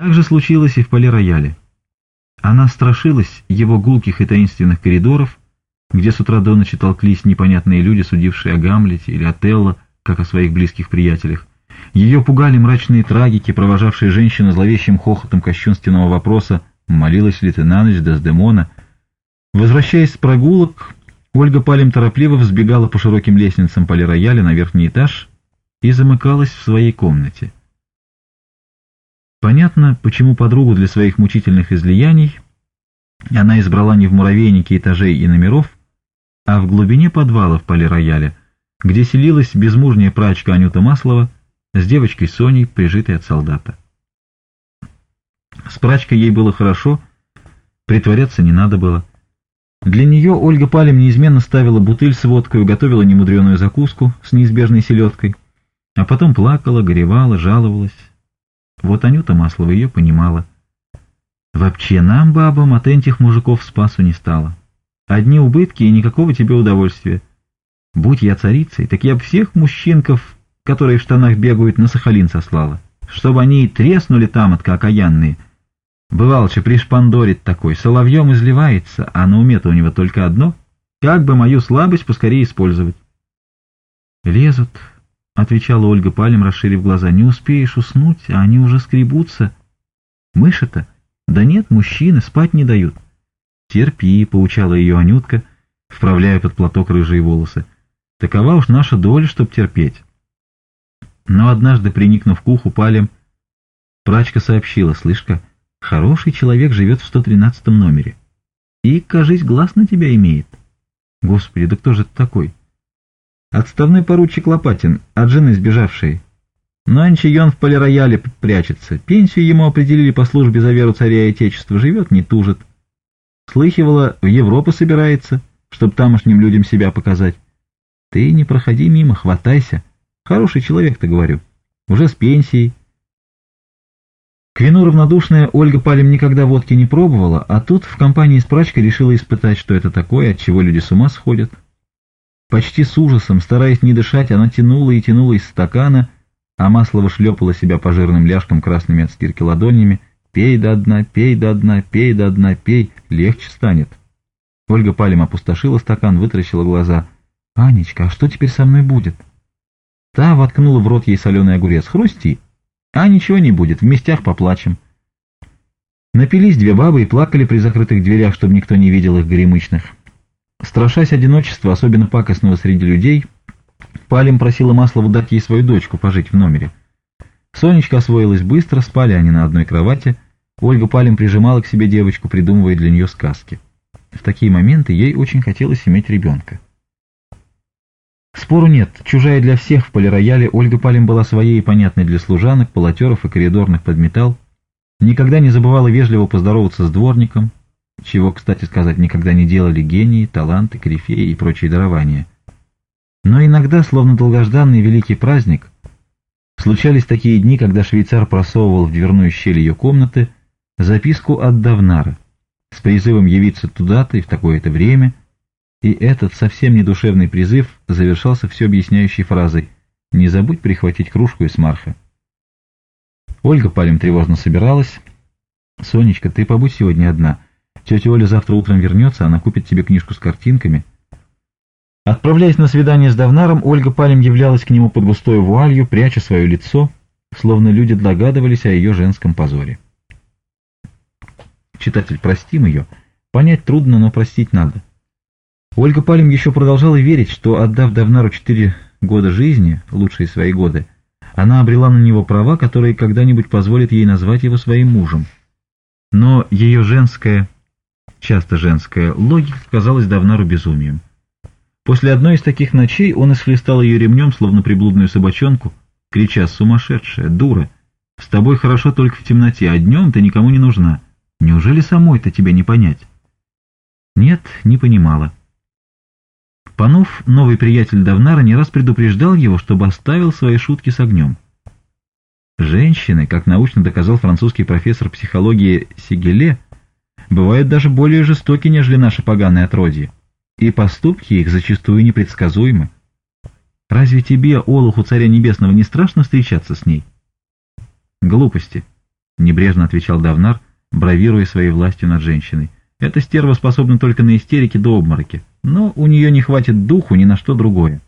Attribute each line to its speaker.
Speaker 1: Так же случилось и в поле-рояле. Она страшилась его гулких и таинственных коридоров, где с утра до ночи толклись непонятные люди, судившие о Гамлете или Отелло, как о своих близких приятелях. Ее пугали мрачные трагики, провожавшие женщину зловещим хохотом кощунственного вопроса «Молилась ли ты на ночь Дездемона?». Возвращаясь с прогулок, Ольга Палем торопливо взбегала по широким лестницам полирояля на верхний этаж и замыкалась в своей комнате. Понятно, почему подругу для своих мучительных излияний она избрала не в муравейнике этажей и номеров, а в глубине подвала в полирояле, где селилась безмужняя прачка Анюта Маслова с девочкой Соней, прижитой от солдата. С прачкой ей было хорошо, притворяться не надо было. Для нее Ольга Палем неизменно ставила бутыль с водкой, готовила немудреную закуску с неизбежной селедкой, а потом плакала, горевала, жаловалась. Вот Анюта Маслова ее понимала. Вообще нам, бабам, от этих мужиков спасу не стало. Одни убытки и никакого тебе удовольствия. Будь я царицей, так я бы всех мужчинков, которые в штанах бегают, на Сахалин сослала, чтобы они и треснули там от как окаянные. Бывалче пришпандорит такой, соловьем изливается, а на уме-то у него только одно — как бы мою слабость поскорее использовать. Лезут, — отвечала Ольга Палем, расширив глаза. «Не успеешь уснуть, а они уже скребутся. Мыши-то? Да нет, мужчины спать не дают». «Терпи», — поучала ее Анютка, вправляя под платок рыжие волосы. «Такова уж наша доля, чтоб терпеть». Но однажды, приникнув к уху Палем, прачка сообщила, «Слышка, хороший человек живет в 113 номере. И, кажись, глаз на тебя имеет». «Господи, да кто же ты такой?» Отставной поручик Лопатин, от жены сбежавший. Нонче он в полирояле прячется. Пенсию ему определили по службе за веру царя и отечества. Живет, не тужит. Слыхивала, в Европу собирается, чтобы тамошним людям себя показать. Ты не проходи мимо, хватайся. Хороший человек, ты говорю. Уже с пенсией. К вину равнодушная Ольга Палем никогда водки не пробовала, а тут в компании с прачкой решила испытать, что это такое, от чего люди с ума сходят. Почти с ужасом, стараясь не дышать, она тянула и тянула из стакана, а масло вышлепало себя по жирным ляжкам красными от стирки ладонями. «Пей до дна, пей до дна, пей до дна, пей, легче станет». Ольга палем опустошила стакан, вытаращила глаза. «Анечка, а что теперь со мной будет?» Та воткнула в рот ей соленый огурец. «Хрусти!» «А ничего не будет, в местях поплачем». Напились две бабы и плакали при закрытых дверях, чтобы никто не видел их гремычных. Страшась одиночества, особенно пакостного среди людей, Палим просила Маслова дать ей свою дочку пожить в номере. Сонечка освоилась быстро, спали они на одной кровати. Ольга Палим прижимала к себе девочку, придумывая для нее сказки. В такие моменты ей очень хотелось иметь ребенка. Спору нет, чужая для всех в полирояле, Ольга Палим была своей и понятной для служанок, полотеров и коридорных подметал. Никогда не забывала вежливо поздороваться с дворником, чего, кстати сказать, никогда не делали гении, таланты, корифеи и прочие дарования. Но иногда, словно долгожданный великий праздник, случались такие дни, когда швейцар просовывал в дверную щель ее комнаты записку от Давнара с призывом явиться туда-то и в такое-то время, и этот совсем недушевный призыв завершался все объясняющей фразой «Не забудь прихватить кружку из марха». Ольга Палем тревожно собиралась. «Сонечка, ты побудь сегодня одна». Тетя Оля завтра утром вернется, она купит тебе книжку с картинками. Отправляясь на свидание с Давнаром, Ольга Палем являлась к нему под густой вуалью, пряча свое лицо, словно люди догадывались о ее женском позоре. Читатель, простим ее. Понять трудно, но простить надо. Ольга Палем еще продолжала верить, что, отдав Давнару четыре года жизни, лучшие свои годы, она обрела на него права, которые когда-нибудь позволят ей назвать его своим мужем. Но ее женское часто женская, логика казалась Давнару безумием. После одной из таких ночей он исхлестал ее ремнем, словно приблудную собачонку, крича «Сумасшедшая! Дура! С тобой хорошо только в темноте, а днем ты никому не нужна. Неужели самой-то тебя не понять?» Нет, не понимала. Панов, новый приятель Давнара, не раз предупреждал его, чтобы оставил свои шутки с огнем. Женщины, как научно доказал французский профессор психологии Сигеле, бывают даже более жестоки, нежели наши поганые отродья, и поступки их зачастую непредсказуемы. Разве тебе, Олуху Царя Небесного, не страшно встречаться с ней? Глупости, — небрежно отвечал Давнар, бравируя своей властью над женщиной. Эта стерва способна только на истерике до обмороки, но у нее не хватит духу ни на что другое.